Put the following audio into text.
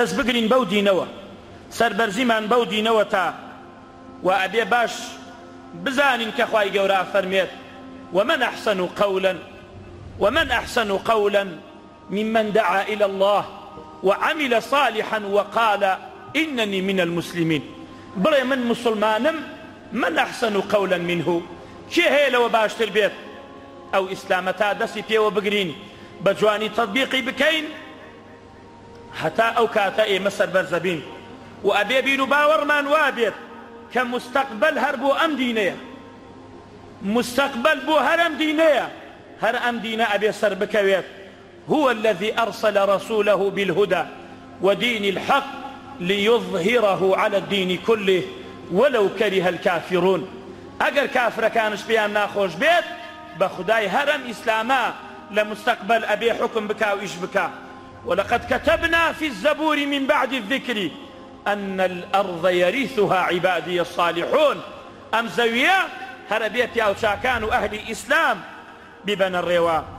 دەست بگرین بەو دینەوە. سربەرزیمان بەو دینەوە تا و ئەبێ باش بزانین کە خی گەورە فەرمێت ومن أحسن قولا ومن أحسن قولا ممن دعا إلى الله وعمل صالحا وقال إننی من المسلمین بڵێ من مسلمانم من أحسن قولا منه. چێ هەیە لەوە باشتر بێت؟ ئەو ئیسلامەتا دەستی پێوە بگرین بە جوانی تطببیقی بکەین هەتا ئەو کاتە ئێمە سەربەرزەبین و ئەبێ بین و باوەڕمان وابێت کە مستەقبل هەر بۆ ئەم دینەیە. مستەقبل بۆ هەرم دينيه هەر ئەم دینە ئەبێ سەر بکەوێت. هو الذي أرسل رسوله بالهدى ودين الحق ليظهره على الدين كله ولو كره الكافرون. أجر كافر كان بيان ناخوش بيت بخداي هرم إسلاما لمستقبل أبي حكم بكا بکاو بكا ولقد كتبنا في الزبور من بعد الذكر أن الأرض يريثها عبادي الصالحون. أم زوية هربيت أوشاكان أهل الإسلام ببن الرواء